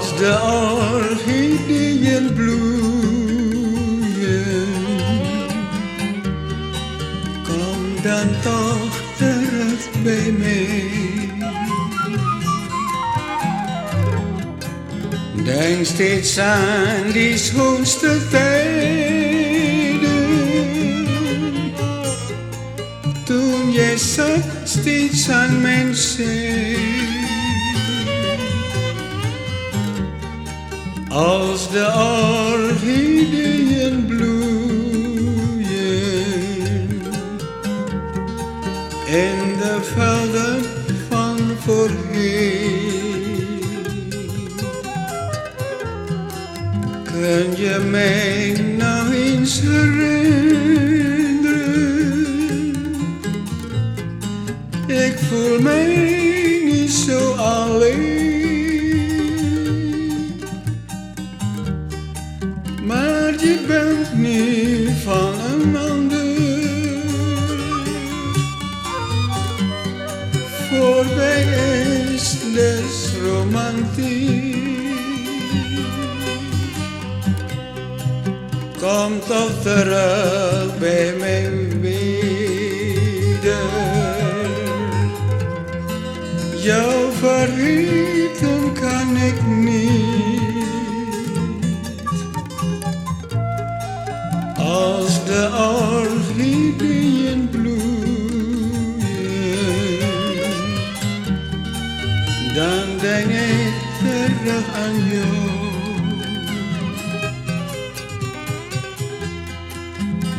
Als de orchideeën bloeien, kom dan toch terug bij mij. Denk steeds aan die schoonste tijden. Toen jij zat steeds aan mijn. Als de orchideeën bloeien in de velden van voorheen. Kun je mij nou eens herinneren? Ik voel mij des romantiek. Kom toch terug bij mij weer. Jou vergeten dan ik terug aan jou.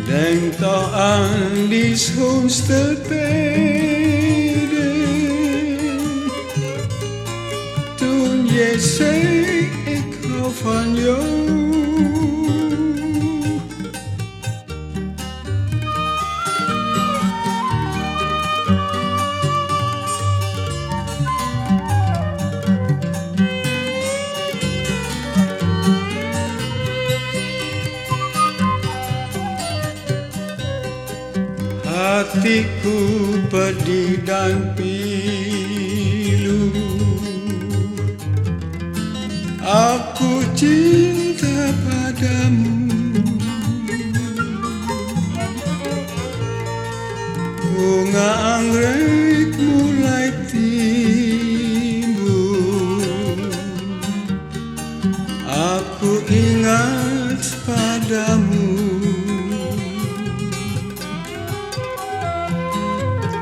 Denk toch aan die schoonste tijden. Toen jij zei, ik hou van jou. Hatiku pedih dan pilu. Aku cinta padamu. Bunga anggrek mulai timbul. Aku ingat padamu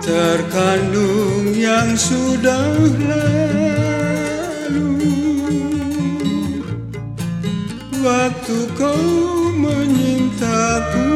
terkandung yang sudah lalu. Waktu kau menyintaku.